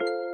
you